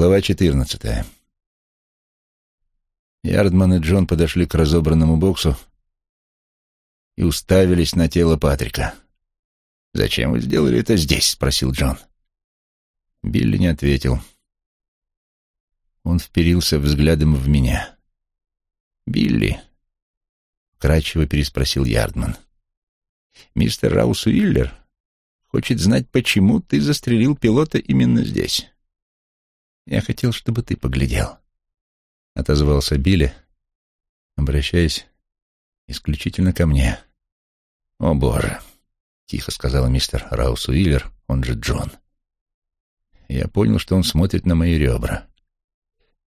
Глава четырнадцатая. Ярдман и Джон подошли к разобранному боксу и уставились на тело Патрика. «Зачем вы сделали это здесь?» — спросил Джон. Билли не ответил. Он вперился взглядом в меня. «Билли?» — кратчево переспросил Ярдман. «Мистер Раус Уиллер хочет знать, почему ты застрелил пилота именно здесь». «Я хотел, чтобы ты поглядел», — отозвался Билли, обращаясь исключительно ко мне. «О, Боже!» — тихо сказал мистер Раус Уиллер, он же Джон. Я понял, что он смотрит на мои ребра.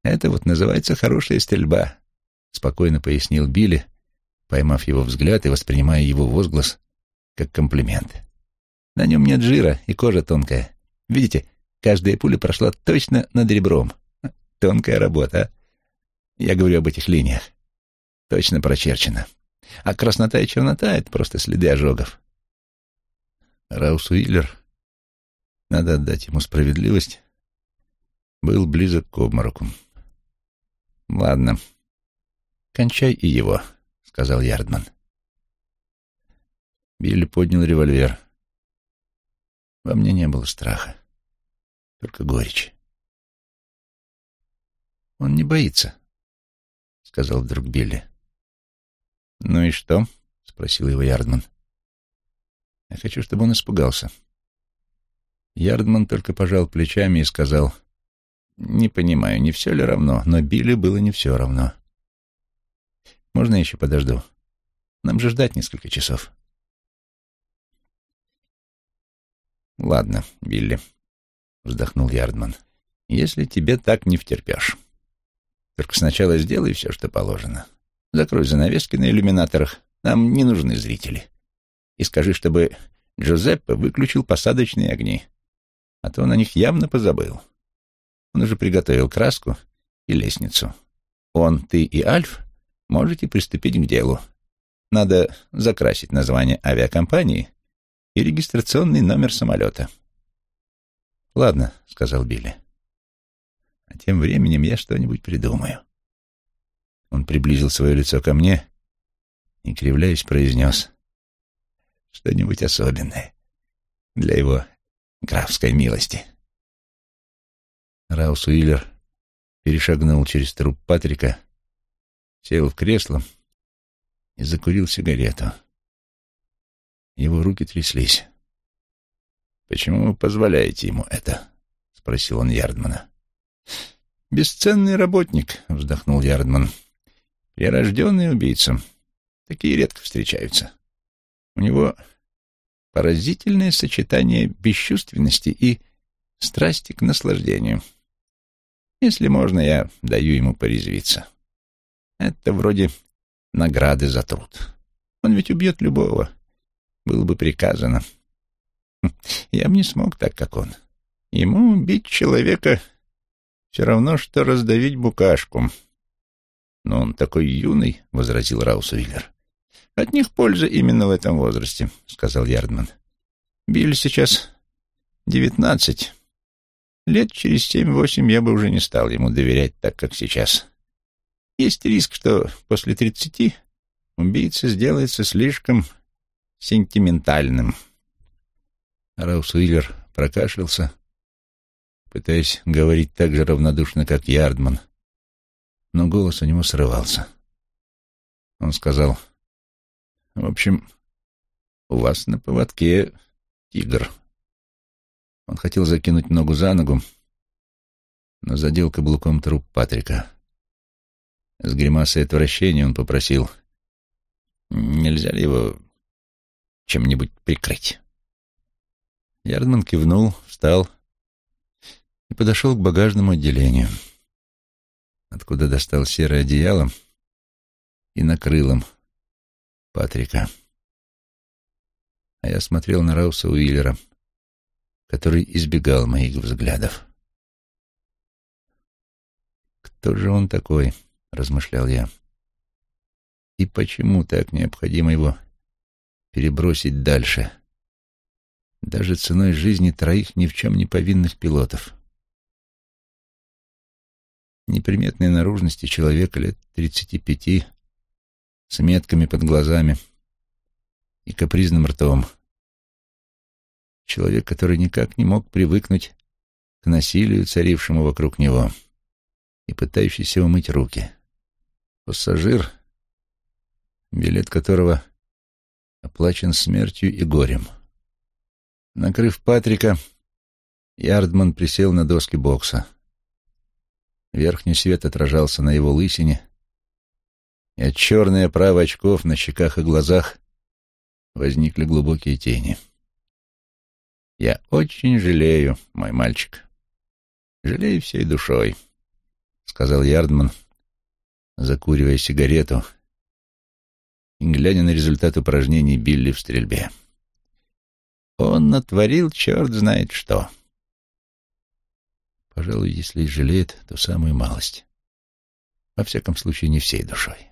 «Это вот называется хорошая стрельба», — спокойно пояснил Билли, поймав его взгляд и воспринимая его возглас как комплимент. «На нем нет жира и кожа тонкая. Видите, Каждая пуля прошла точно над ребром. Тонкая работа, а? Я говорю об этих линиях. Точно прочерчено. А краснота и чернота — это просто следы ожогов. Раус Уиллер, надо отдать ему справедливость, был близок к обмороку. «Ладно, кончай и его», — сказал Ярдман. Билли поднял револьвер. Во мне не было страха только горечь. «Он не боится», — сказал вдруг Билли. «Ну и что?» — спросил его Ярдман. «Я хочу, чтобы он испугался». Ярдман только пожал плечами и сказал, «Не понимаю, не все ли равно?» Но Билли было не все равно. «Можно еще подожду? Нам же ждать несколько часов». «Ладно, Билли», — вздохнул Ярдман. «Если тебе так не втерпешь. Только сначала сделай все, что положено. Закрой занавески на иллюминаторах. Нам не нужны зрители. И скажи, чтобы Джузеппе выключил посадочные огни. А то он о них явно позабыл. Он уже приготовил краску и лестницу. Он, ты и Альф можете приступить к делу. Надо закрасить название авиакомпании и регистрационный номер самолета». «Ладно», — сказал Билли. «А тем временем я что-нибудь придумаю». Он приблизил свое лицо ко мне и, кривляясь, произнес что-нибудь особенное для его графской милости. Раус Уиллер перешагнул через труп Патрика, сел в кресло и закурил сигарету. Его руки тряслись. «Почему вы позволяете ему это?» — спросил он Ярдмана. «Бесценный работник», — вздохнул Ярдман. «Прирожденный убийца. Такие редко встречаются. У него поразительное сочетание бесчувственности и страсти к наслаждению. Если можно, я даю ему порезвиться. Это вроде награды за труд. Он ведь убьет любого. Было бы приказано. Я бы не смог так, как он. Ему убить человека все равно, что раздавить букашку. Но он такой юный, — возразил Раусвиллер. От них польза именно в этом возрасте, — сказал Ярдман. Билли сейчас девятнадцать. Лет через семь-восемь я бы уже не стал ему доверять так, как сейчас. Есть риск, что после тридцати убийца сделается слишком сентиментальным. Раус Уиллер прокашлялся, пытаясь говорить так же равнодушно, как Ярдман, но голос у него срывался. Он сказал, «В общем, у вас на поводке тигр». Он хотел закинуть ногу за ногу, но задел каблуком труп Патрика. С гримасой отвращения он попросил, «Нельзя ли его чем-нибудь прикрыть?» Ярдман кивнул, встал и подошел к багажному отделению, откуда достал серое одеяло и накрыл им Патрика. А я смотрел на Рауса Уиллера, который избегал моих взглядов. «Кто же он такой?» — размышлял я. «И почему так необходимо его перебросить дальше?» Даже ценой жизни троих ни в чем не повинных пилотов. неприметной наружности человека лет тридцати пяти, с метками под глазами и капризным ртом. Человек, который никак не мог привыкнуть к насилию, царившему вокруг него, и пытающийся умыть руки. Пассажир, билет которого оплачен смертью и горем. Накрыв Патрика, Ярдман присел на доски бокса. Верхний свет отражался на его лысине, и от черной оправы очков на щеках и глазах возникли глубокие тени. «Я очень жалею, мой мальчик. Жалею всей душой», — сказал Ярдман, закуривая сигарету и глядя на результат упражнений Билли в стрельбе. «Он натворил черт знает что». Пожалуй, если и жалеет, то самую малость. Во всяком случае, не всей душой.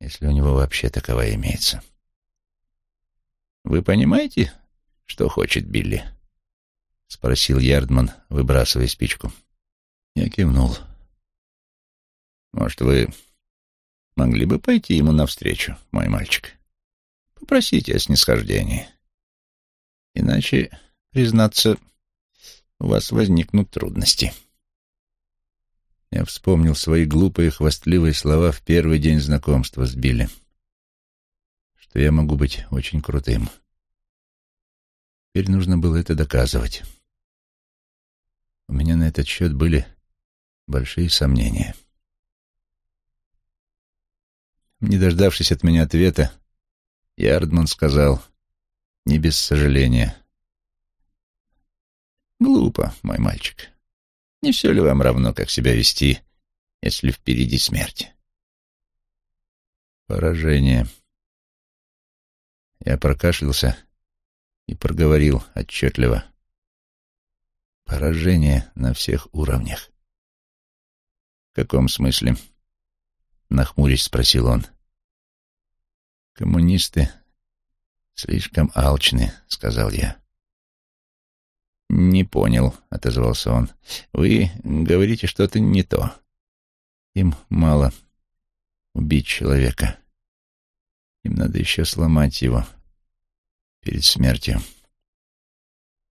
Если у него вообще таковая имеется. «Вы понимаете, что хочет Билли?» — спросил Ярдман, выбрасывая спичку. Я кивнул. «Может, вы могли бы пойти ему навстречу, мой мальчик? Попросите о снисхождении. Иначе, признаться, у вас возникнут трудности. Я вспомнил свои глупые хвастливые слова в первый день знакомства с Билли, что я могу быть очень крутым. Теперь нужно было это доказывать. У меня на этот счет были большие сомнения. Не дождавшись от меня ответа, Ярдман сказал, не без сожаления, Глупо, мой мальчик. Не все ли вам равно, как себя вести, если впереди смерть? Поражение. Я прокашлялся и проговорил отчетливо. Поражение на всех уровнях. В каком смысле? Нахмурясь спросил он. Коммунисты слишком алчны, сказал я. «Не понял», — отозвался он. «Вы говорите что-то не то. Им мало убить человека. Им надо еще сломать его перед смертью.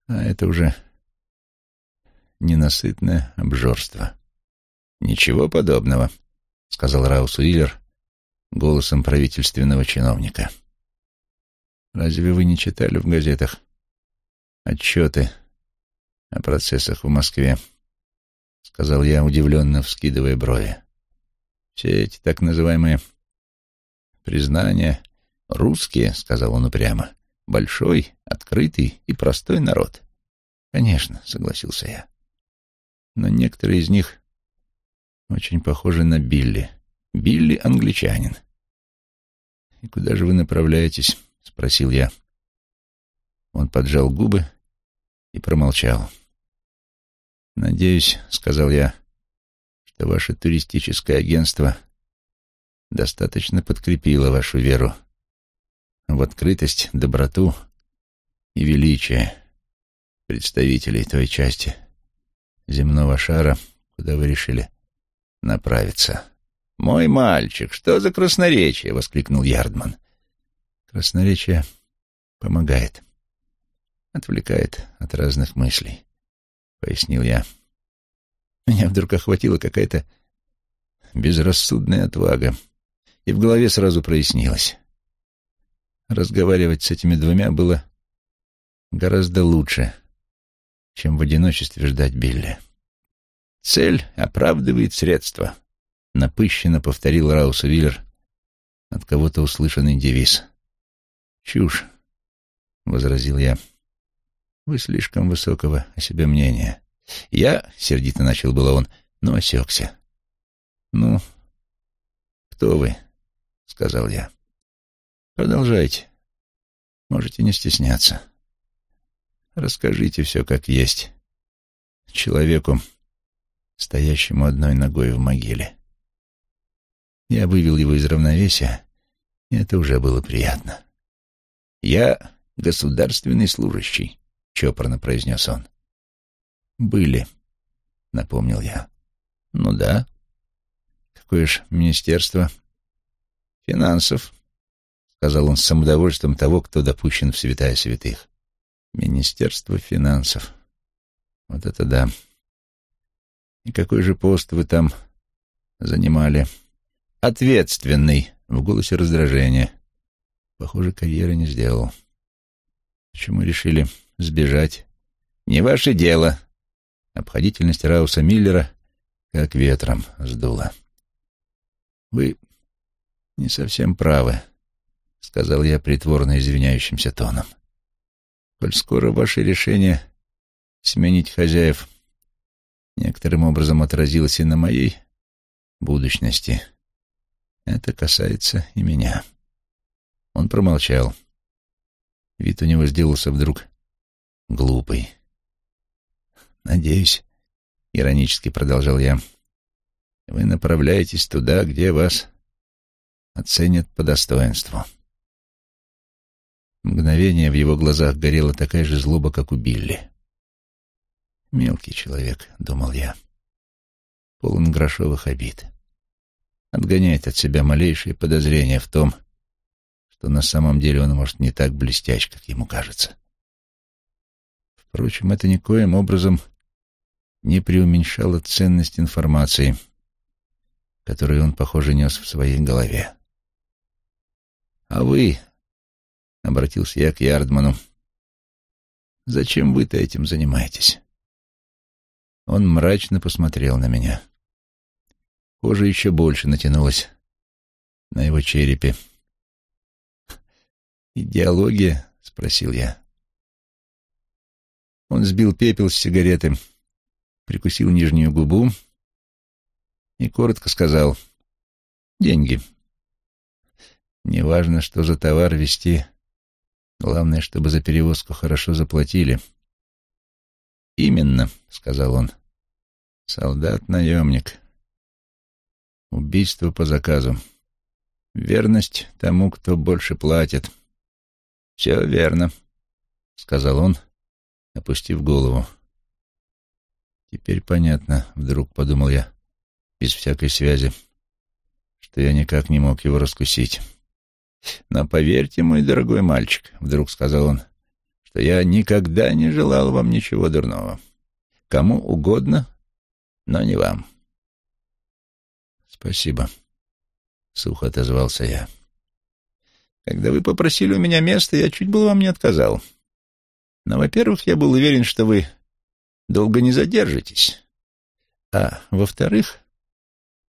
А это уже ненасытное обжорство». «Ничего подобного», — сказал Раус Уиллер голосом правительственного чиновника. «Разве вы не читали в газетах отчеты о процессах в Москве, — сказал я, удивленно вскидывая брови. Все эти так называемые признания русские, — сказал он упрямо, — большой, открытый и простой народ. Конечно, — согласился я. Но некоторые из них очень похожи на Билли. Билли — англичанин. «И куда же вы направляетесь?» — спросил я. Он поджал губы и промолчал. «Надеюсь, — сказал я, — что ваше туристическое агентство достаточно подкрепило вашу веру в открытость, доброту и величие представителей той части земного шара, куда вы решили направиться. «Мой мальчик, что за красноречие?» — воскликнул Ярдман. «Красноречие помогает, отвлекает от разных мыслей пояснил я. Меня вдруг охватила какая-то безрассудная отвага, и в голове сразу прояснилось. Разговаривать с этими двумя было гораздо лучше, чем в одиночестве ждать Билли. «Цель оправдывает средства», — напыщенно повторил Раус Виллер от кого-то услышанный девиз. «Чушь», — возразил я. Вы слишком высокого о себе мнения. Я, — сердито начал было он, но осекся. Ну, кто вы? — сказал я. Продолжайте. Можете не стесняться. Расскажите все как есть. Человеку, стоящему одной ногой в могиле. Я вывел его из равновесия, и это уже было приятно. Я государственный служащий, — чопорно произнес он. «Были», — напомнил я. Ну да. Какое ж министерство? Финансов, сказал он с самодовольством того, кто допущен в святая святых. Министерство финансов. Вот это да. И какой же пост вы там занимали? Ответственный, в голосе раздражения. Похоже, карьеры не сделал. Почему решили сбежать? Не ваше дело. Обходительность Рауса Миллера как ветром сдуло. Вы не совсем правы, сказал я притворно извиняющимся тоном. Коль скоро ваше решение сменить хозяев некоторым образом отразилось и на моей будущности, это касается и меня. Он промолчал. Вид у него сделался вдруг глупый. «Надеюсь», — иронически продолжал я, — «вы направляетесь туда, где вас оценят по достоинству». Мгновение в его глазах горела такая же злоба, как у Билли. «Мелкий человек», — думал я, — полон грошовых обид. Отгоняет от себя малейшие подозрения в том, что на самом деле он может не так блестящ, как ему кажется. Впрочем, это никоим образом не преуменьшало ценность информации, которую он, похоже, нес в своей голове. «А вы», — обратился я к Ярдману, — «зачем вы-то этим занимаетесь?» Он мрачно посмотрел на меня. Кожа еще больше натянулась на его черепе. «Идеология?» — спросил я. Он сбил пепел с сигареты, прикусил нижнюю губу и коротко сказал «Деньги». Неважно, что за товар везти, главное, чтобы за перевозку хорошо заплатили. «Именно», — сказал он, — «солдат-наемник. Убийство по заказу. Верность тому, кто больше платит». «Все верно», — сказал он, опустив голову. «Теперь понятно», — вдруг подумал я, без всякой связи, что я никак не мог его раскусить. «Но поверьте, мой дорогой мальчик», — вдруг сказал он, — «что я никогда не желал вам ничего дурного. Кому угодно, но не вам». «Спасибо», — сухо отозвался я. Когда вы попросили у меня место, я чуть было вам не отказал. Но, во-первых, я был уверен, что вы долго не задержитесь. А, во-вторых,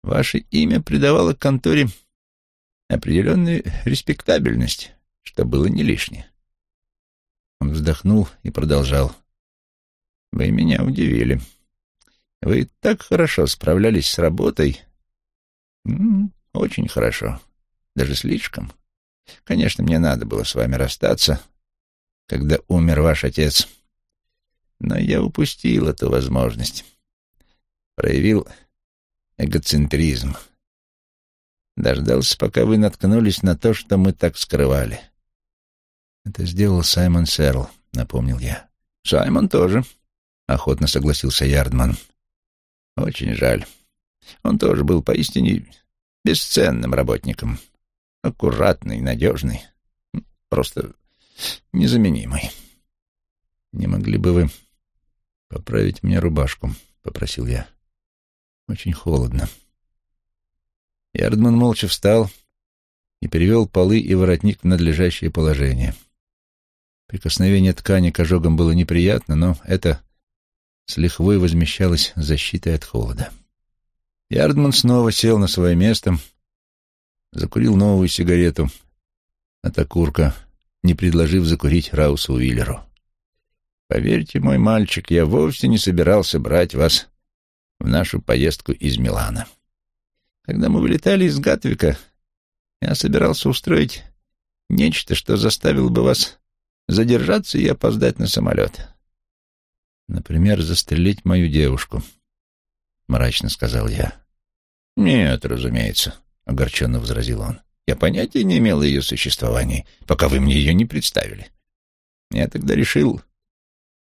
ваше имя придавало конторе определенную респектабельность, что было не лишнее. Он вздохнул и продолжал. «Вы меня удивили. Вы так хорошо справлялись с работой. М -м, очень хорошо. Даже слишком. Конечно, мне надо было с вами расстаться, когда умер ваш отец, но я упустил эту возможность. Проявил эгоцентризм. Дождался, пока вы наткнулись на то, что мы так скрывали. Это сделал Саймон Серл, напомнил я. Саймон тоже, охотно согласился Ярдман. Очень жаль. Он тоже был поистине бесценным работником аккуратный, надежный, просто незаменимый. «Не могли бы вы поправить мне рубашку?» — попросил я. «Очень холодно». Ярдман молча встал и перевел полы и воротник в надлежащее положение. Прикосновение ткани к ожогам было неприятно, но это с лихвой возмещалось защитой от холода. Ярдман снова сел на свое место — закурил новую сигарету от окурка, не предложив закурить Раусу Уиллеру. «Поверьте, мой мальчик, я вовсе не собирался брать вас в нашу поездку из Милана. Когда мы вылетали из Гатвика, я собирался устроить нечто, что заставило бы вас задержаться и опоздать на самолет. Например, застрелить мою девушку, — мрачно сказал я. Нет, разумеется, — огорченно возразил он. «Я понятия не имел о ее существовании, пока вы мне ее не представили. Я тогда решил,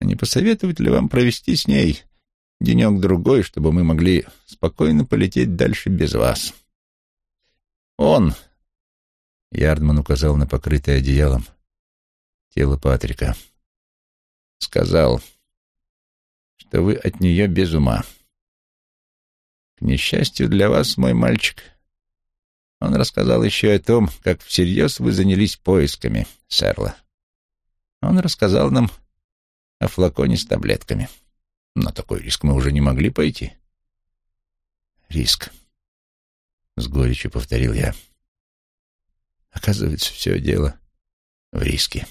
а не посоветовать ли вам провести с ней денек-другой, чтобы мы могли спокойно полететь дальше без вас. Он, — Ярдман указал на покрытое одеялом тело Патрика, — сказал, что вы от нее без ума. К несчастью для вас, мой мальчик, он рассказал еще о том, как всерьез вы занялись поисками Серла. Он рассказал нам о флаконе с таблетками. На такой риск мы уже не могли пойти. Риск. С горечью повторил я. Оказывается, все дело в риске.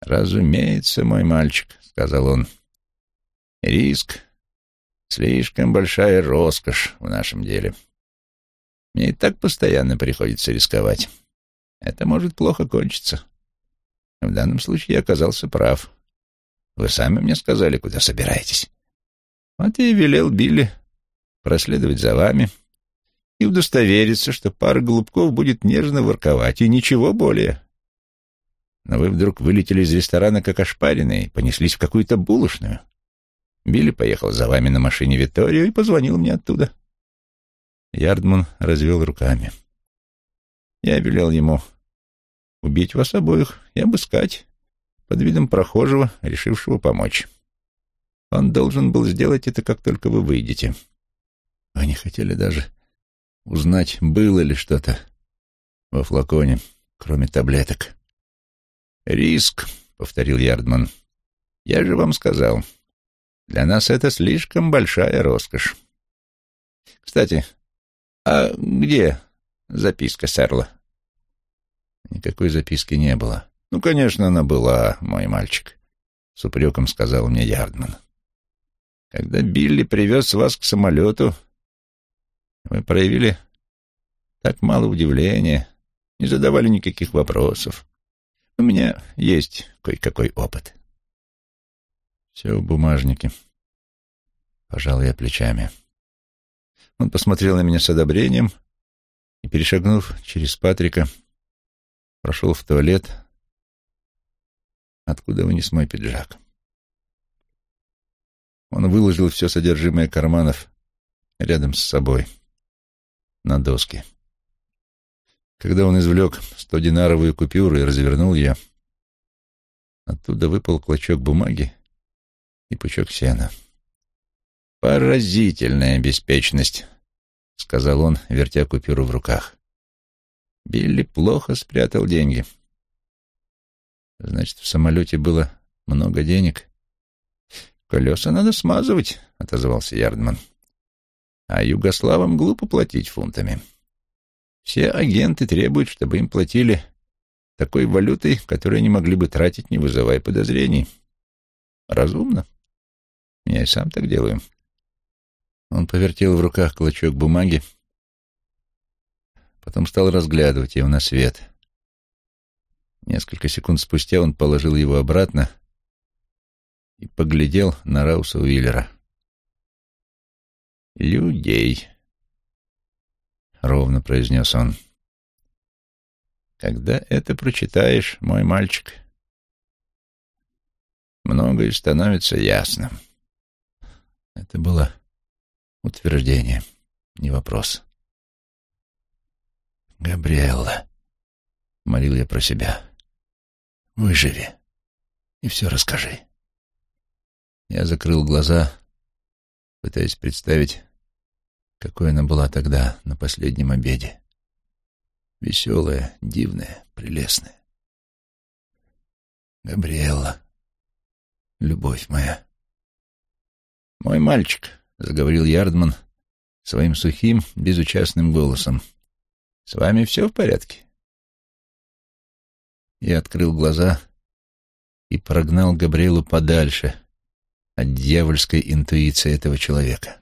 «Разумеется, мой мальчик», — сказал он. «Риск — слишком большая роскошь в нашем деле. Мне и так постоянно приходится рисковать. Это может плохо кончиться. В данном случае я оказался прав. Вы сами мне сказали, куда собираетесь. Вот я и велел Билли проследовать за вами и удостовериться, что пара голубков будет нежно ворковать, и ничего более. Но вы вдруг вылетели из ресторана как ошпаренные и понеслись в какую-то булочную. Билли поехал за вами на машине Виторию и позвонил мне оттуда. Ярдман развел руками. Я велел ему убить вас обоих и обыскать под видом прохожего, решившего помочь. Он должен был сделать это, как только вы выйдете. Вы не хотели даже узнать, было ли что-то во флаконе, кроме таблеток. «Риск», — повторил Ярдман. «Я же вам сказал, для нас это слишком большая роскошь. Кстати, а где записка Серла?» Никакой записки не было. «Ну, конечно, она была, мой мальчик», — с упреком сказал мне Ярдман. «Когда Билли привез вас к самолету, вы проявили так мало удивления, не задавали никаких вопросов. У меня есть кое-какой опыт». «Все в бумажнике», — пожал я плечами. Он посмотрел на меня с одобрением и, перешагнув через Патрика, прошел в туалет, откуда вынес мой пиджак. Он выложил все содержимое карманов рядом с собой, на доске. Когда он извлек стодинаровую купюру и развернул ее, оттуда выпал клочок бумаги и пучок сена. «Поразительная беспечность», — сказал он, вертя купюру в руках. «Билли плохо спрятал деньги». Значит, в самолете было много денег. Колеса надо смазывать, — отозвался Ярдман. А югославам глупо платить фунтами. Все агенты требуют, чтобы им платили такой валютой, которую они могли бы тратить, не вызывая подозрений. Разумно. Я и сам так делаю. Он повертел в руках клочок бумаги, потом стал разглядывать его на свет — Несколько секунд спустя он положил его обратно и поглядел на Рауса Уиллера. «Людей», — ровно произнес он. «Когда это прочитаешь, мой мальчик, многое становится ясным». Это было утверждение, не вопрос. «Габриэлла», — молил я про себя, — Выживи и все расскажи. Я закрыл глаза, пытаясь представить, какой она была тогда на последнем обеде. Веселая, дивная, прелестная. Габриэлла, любовь моя. Мой мальчик, — заговорил Ярдман своим сухим, безучастным голосом. — С вами все в порядке? Я открыл глаза и прогнал Габриэлу подальше от дьявольской интуиции этого человека.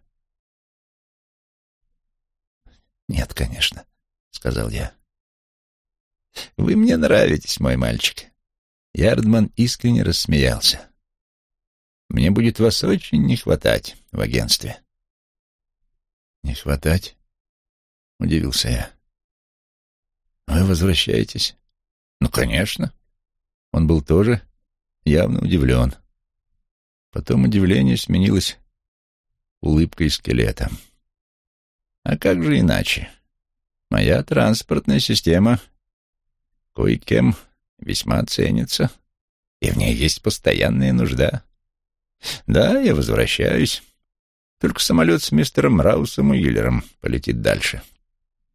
«Нет, конечно», — сказал я. «Вы мне нравитесь, мой мальчик». Ярдман искренне рассмеялся. «Мне будет вас очень не хватать в агентстве». «Не хватать?» — удивился я. «Вы возвращаетесь?» «Ну, конечно». Он был тоже явно удивлен. Потом удивление сменилось улыбкой скелета. А как же иначе? Моя транспортная система кое-кем весьма ценится, и в ней есть постоянная нужда. Да, я возвращаюсь. Только самолет с мистером Раусом и Юлером полетит дальше.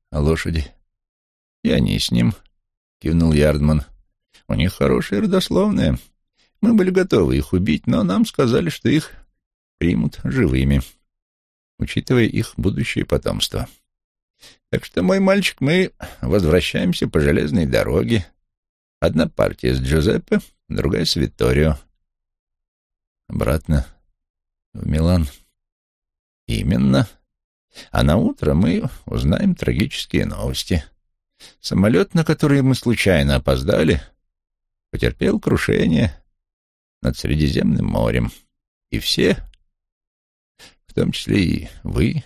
А лошади? И они с ним, — кивнул Ярдман. У них хорошие родословные. Мы были готовы их убить, но нам сказали, что их примут живыми, учитывая их будущее потомство. Так что, мой мальчик, мы возвращаемся по железной дороге. Одна партия с Джузеппе, другая с Витторио. Обратно в Милан. Именно. А на утро мы узнаем трагические новости. Самолет, на который мы случайно опоздали, потерпел крушение над Средиземным морем. И все, в том числе и вы,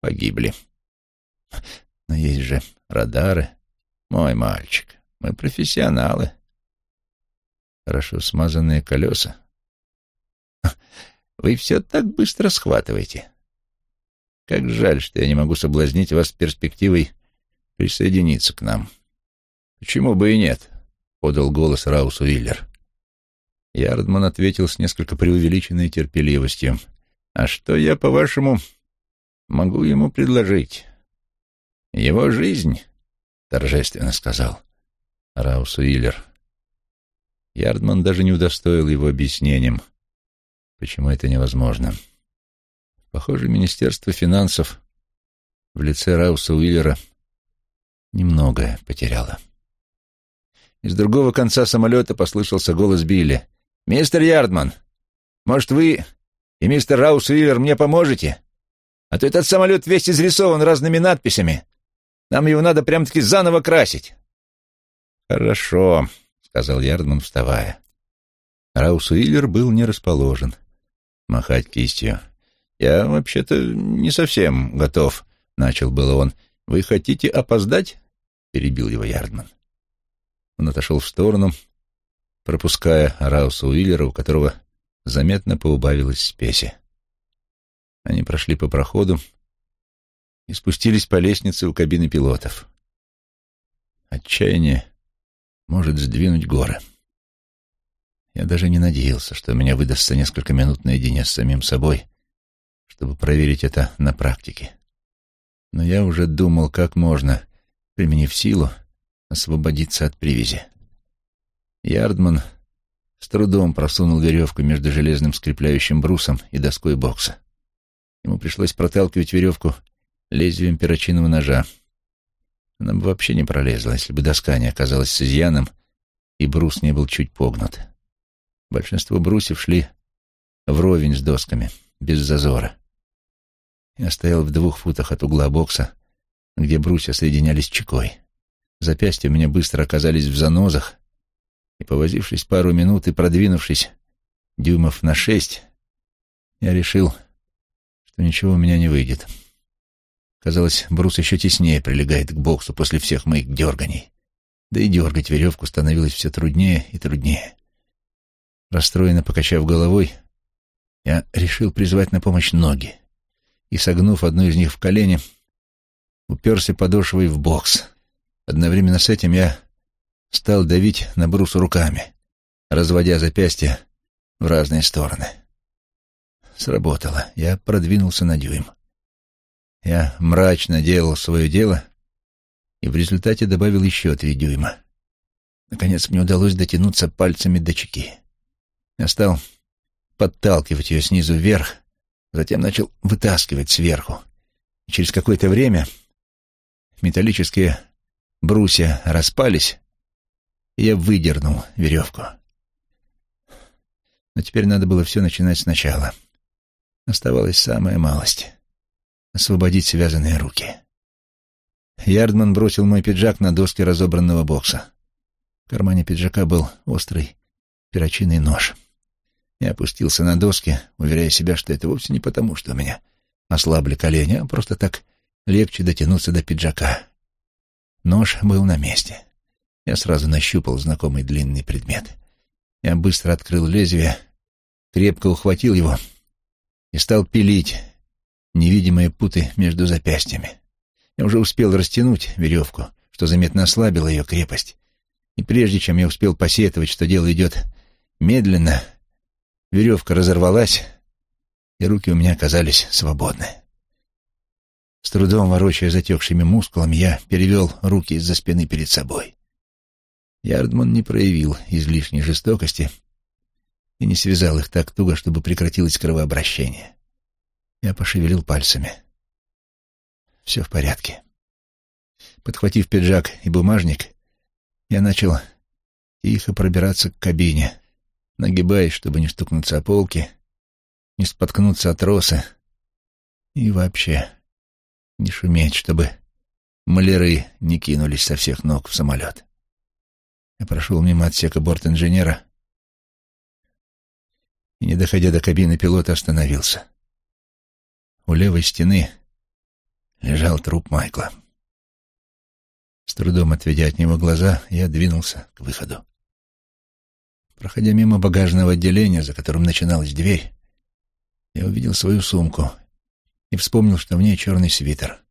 погибли. Но есть же радары, мой мальчик. Мы профессионалы. Хорошо смазанные колеса. Вы все так быстро схватываете. Как жаль, что я не могу соблазнить вас перспективой присоединиться к нам. Почему бы и нет? подал голос Раус Уиллер. Ярдман ответил с несколько преувеличенной терпеливостью. А что я, по-вашему, могу ему предложить? Его жизнь, торжественно сказал Раус Уиллер. Ярдман даже не удостоил его объяснением, почему это невозможно. Похоже, Министерство финансов в лице Рауса Уиллера немногое потеряло. Из другого конца самолета послышался голос Билли. «Мистер Ярдман, может, вы и мистер Раус Уиллер мне поможете? А то этот самолет весь изрисован разными надписями. Нам его надо прям-таки заново красить». «Хорошо», — сказал Ярдман, вставая. Раус Уиллер был не расположен махать кистью. «Я вообще-то не совсем готов», — начал было он. «Вы хотите опоздать?» — перебил его Ярдман. Он отошел в сторону, пропуская Рауса Уиллера, у которого заметно поубавилась спеси. Они прошли по проходу и спустились по лестнице у кабины пилотов. Отчаяние может сдвинуть горы. Я даже не надеялся, что у меня выдастся несколько минут наедине с самим собой, чтобы проверить это на практике. Но я уже думал, как можно, применив силу, освободиться от привязи. Ярдман с трудом просунул веревку между железным скрепляющим брусом и доской бокса. Ему пришлось проталкивать веревку лезвием перочинного ножа. Она бы вообще не пролезла, если бы доска не оказалась с изъяном и брус не был чуть погнут. Большинство брусьев шли вровень с досками, без зазора. Я стоял в двух футах от угла бокса, где брусья соединялись чекой. Запястья у меня быстро оказались в занозах, и, повозившись пару минут и продвинувшись дюймов на шесть, я решил, что ничего у меня не выйдет. Казалось, брус еще теснее прилегает к боксу после всех моих дерганий. Да и дергать веревку становилось все труднее и труднее. Расстроенно покачав головой, я решил призвать на помощь ноги и, согнув одну из них в колени, уперся подошвой в бокс. Одновременно с этим я стал давить на брус руками, разводя запястья в разные стороны. Сработало. Я продвинулся на дюйм. Я мрачно делал свое дело и в результате добавил еще три дюйма. Наконец мне удалось дотянуться пальцами до чеки. Я стал подталкивать ее снизу вверх, затем начал вытаскивать сверху. И через какое-то время металлические брусья распались, и я выдернул веревку. Но теперь надо было все начинать сначала. Оставалась самая малость — освободить связанные руки. Ярдман бросил мой пиджак на доски разобранного бокса. В кармане пиджака был острый перочинный нож — я опустился на доски, уверяя себя, что это вовсе не потому, что у меня ослабли колени, а просто так легче дотянуться до пиджака. Нож был на месте. Я сразу нащупал знакомый длинный предмет. Я быстро открыл лезвие, крепко ухватил его и стал пилить невидимые путы между запястьями. Я уже успел растянуть веревку, что заметно ослабило ее крепость. И прежде чем я успел посетовать, что дело идет медленно, веревка разорвалась, и руки у меня оказались свободны. С трудом ворочая затекшими мускулами, я перевел руки из-за спины перед собой. Ярдман не проявил излишней жестокости и не связал их так туго, чтобы прекратилось кровообращение. Я пошевелил пальцами. Все в порядке. Подхватив пиджак и бумажник, я начал тихо пробираться к кабине, нагибаясь, чтобы не стукнуться о полки, не споткнуться от троса и вообще не шуметь, чтобы маляры не кинулись со всех ног в самолет. Я прошел мимо отсека борт-инженера и, не доходя до кабины пилота, остановился. У левой стены лежал труп Майкла. С трудом отведя от него глаза, я двинулся к выходу. Проходя мимо багажного отделения, за которым начиналась дверь, я увидел свою сумку и вспомнил, что в ней черный свитер.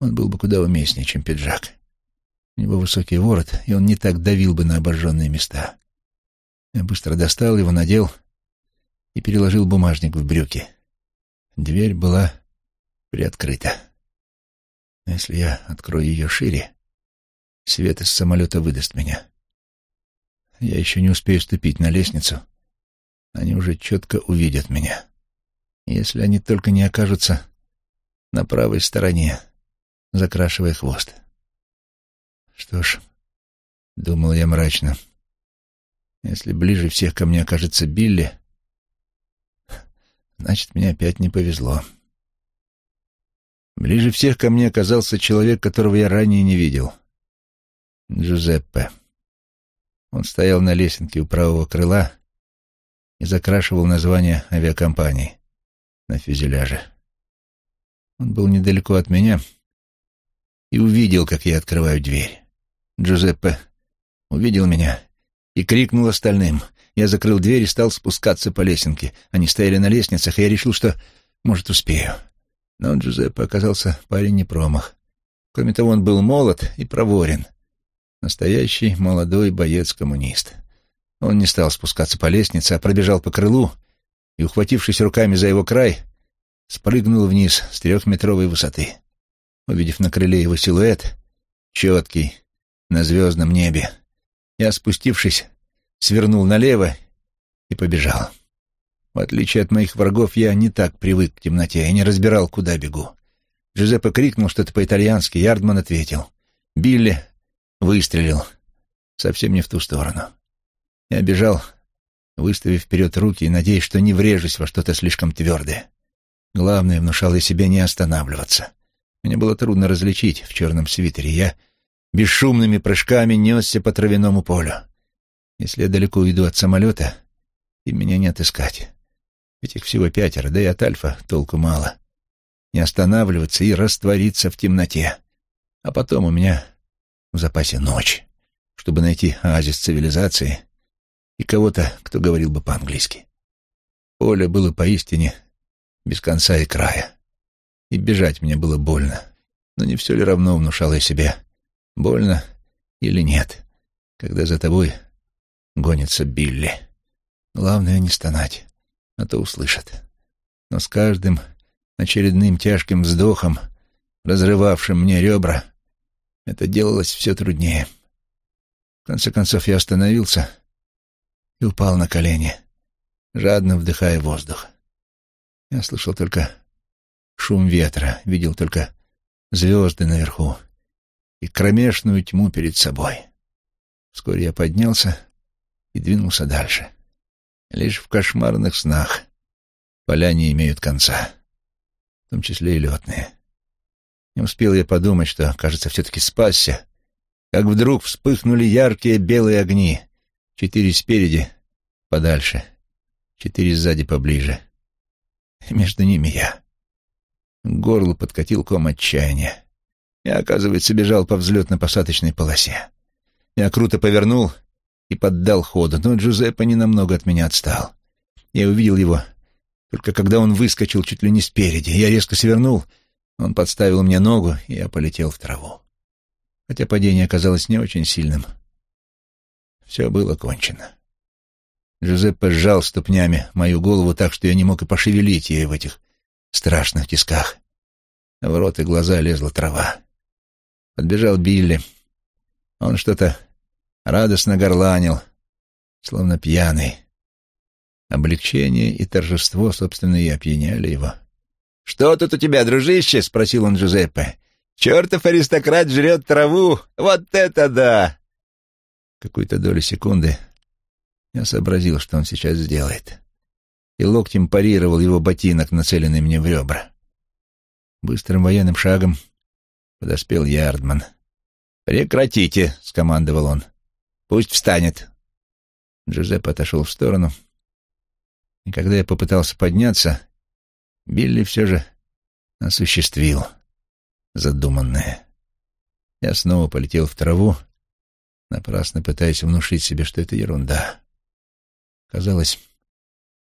Он был бы куда уместнее, чем пиджак. У него высокий ворот, и он не так давил бы на обожженные места. Я быстро достал его, надел и переложил бумажник в брюки. Дверь была приоткрыта. Но если я открою ее шире, свет из самолета выдаст меня. Я еще не успею ступить на лестницу, они уже четко увидят меня. Если они только не окажутся на правой стороне, закрашивая хвост. Что ж, думал я мрачно, если ближе всех ко мне окажется Билли, значит, мне опять не повезло. Ближе всех ко мне оказался человек, которого я ранее не видел. Джузеппе. Он стоял на лесенке у правого крыла и закрашивал название авиакомпании на фюзеляже. Он был недалеко от меня и увидел, как я открываю дверь. Джузеппе увидел меня и крикнул остальным. Я закрыл дверь и стал спускаться по лесенке. Они стояли на лестницах, и я решил, что, может, успею. Но Джузеппе оказался парень не промах. Кроме того, он был молод и проворен. Настоящий молодой боец-коммунист. Он не стал спускаться по лестнице, а пробежал по крылу и, ухватившись руками за его край, спрыгнул вниз с трехметровой высоты. Увидев на крыле его силуэт, четкий, на звездном небе, я, спустившись, свернул налево и побежал. В отличие от моих врагов, я не так привык к темноте и не разбирал, куда бегу. Джузеппе крикнул что-то по-итальянски, Ярдман ответил. Билли выстрелил. Совсем не в ту сторону. Я бежал, выставив вперед руки и надеясь, что не врежусь во что-то слишком твердое. Главное, внушал я себе не останавливаться. Мне было трудно различить в черном свитере. Я бесшумными прыжками несся по травяному полю. Если я далеко уйду от самолета, и меня не отыскать. Ведь их всего пятеро, да и от Альфа толку мало. Не останавливаться и раствориться в темноте. А потом у меня в запасе ночь, чтобы найти оазис цивилизации и кого-то, кто говорил бы по-английски. Поле было поистине без конца и края. И бежать мне было больно. Но не все ли равно внушало я себе, больно или нет, когда за тобой гонится Билли. Главное не стонать, а то услышат. Но с каждым очередным тяжким вздохом, разрывавшим мне ребра, это делалось все труднее. В конце концов я остановился и упал на колени, жадно вдыхая воздух. Я слышал только шум ветра, видел только звезды наверху и кромешную тьму перед собой. Вскоре я поднялся и двинулся дальше. Лишь в кошмарных снах поля не имеют конца, в том числе и летные. Не успел я подумать, что, кажется, все-таки спасся, как вдруг вспыхнули яркие белые огни. Четыре спереди, подальше, четыре сзади поближе. И между ними я. К горлу подкатил ком отчаяния. Я, оказывается, бежал по взлетно-посадочной полосе. Я круто повернул и поддал ходу, но Джузеппе ненамного от меня отстал. Я увидел его, только когда он выскочил чуть ли не спереди. Я резко свернул, он подставил мне ногу, и я полетел в траву. Хотя падение оказалось не очень сильным. Все было кончено. Джузеппе сжал ступнями мою голову так, что я не мог и пошевелить ее в этих страшных тисках. В рот и глаза лезла трава. Подбежал Билли. Он что-то радостно горланил, словно пьяный. Облегчение и торжество, собственно, и опьяняли его. «Что тут у тебя, дружище?» — спросил он Джузеппе. «Чертов аристократ жрет траву! Вот это да!» Какую-то долю секунды я сообразил, что он сейчас сделает, и локтем парировал его ботинок, нацеленный мне в ребра. Быстрым военным шагом подоспел Ярдман. «Прекратите!» — скомандовал он. «Пусть встанет!» Джузеппе отошел в сторону, и когда я попытался подняться, Билли все же осуществил задуманное. Я снова полетел в траву, напрасно пытаясь внушить себе, что это ерунда. Казалось,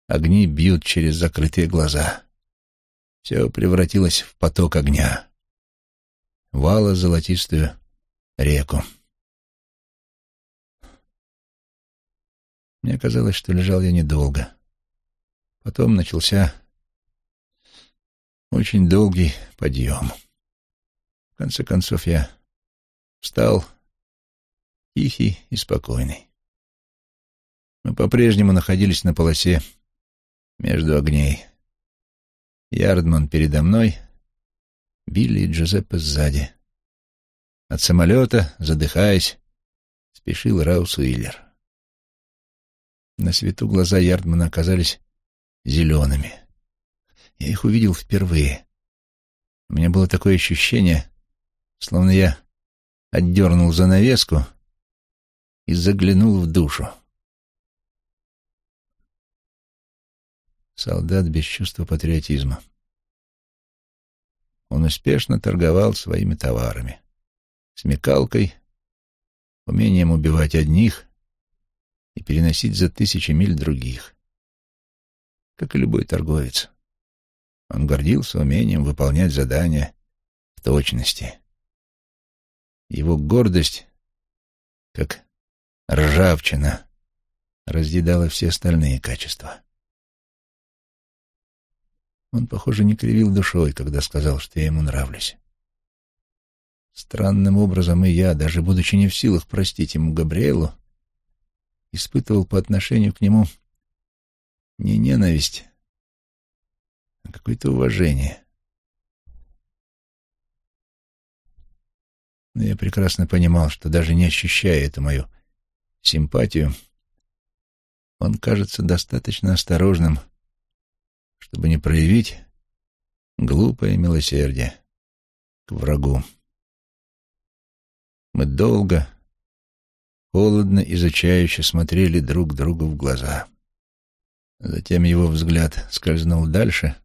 огни бьют через закрытые глаза. Все превратилось в поток огня. Вала золотистую реку. Мне казалось, что лежал я недолго. Потом начался очень долгий подъем. В конце концов я встал, тихий и спокойный. Мы по-прежнему находились на полосе между огней. Ярдман передо мной, Билли и Джузеппе сзади. От самолета, задыхаясь, спешил Раус Уиллер. На свету глаза Ярдмана оказались зелеными. Я их увидел впервые. У меня было такое ощущение, словно я отдернул занавеску и заглянул в душу. Солдат без чувства патриотизма. Он успешно торговал своими товарами. Смекалкой, умением убивать одних и переносить за тысячи миль других как и любой торговец. Он гордился умением выполнять задания в точности. Его гордость, как ржавчина, разъедала все остальные качества. Он, похоже, не кривил душой, когда сказал, что я ему нравлюсь. Странным образом и я, даже будучи не в силах простить ему Габриэлу, испытывал по отношению к нему не ненависть, какое-то уважение. Но я прекрасно понимал, что даже не ощущая эту мою симпатию, он кажется достаточно осторожным, чтобы не проявить глупое милосердие к врагу. Мы долго, холодно, изучающе смотрели друг другу в глаза. Затем его взгляд скользнул дальше,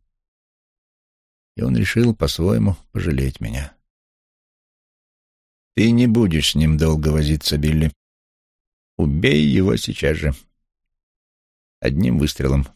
и он решил по-своему пожалеть меня. «Ты не будешь с ним долго возиться, Билли. Убей его сейчас же. Одним выстрелом».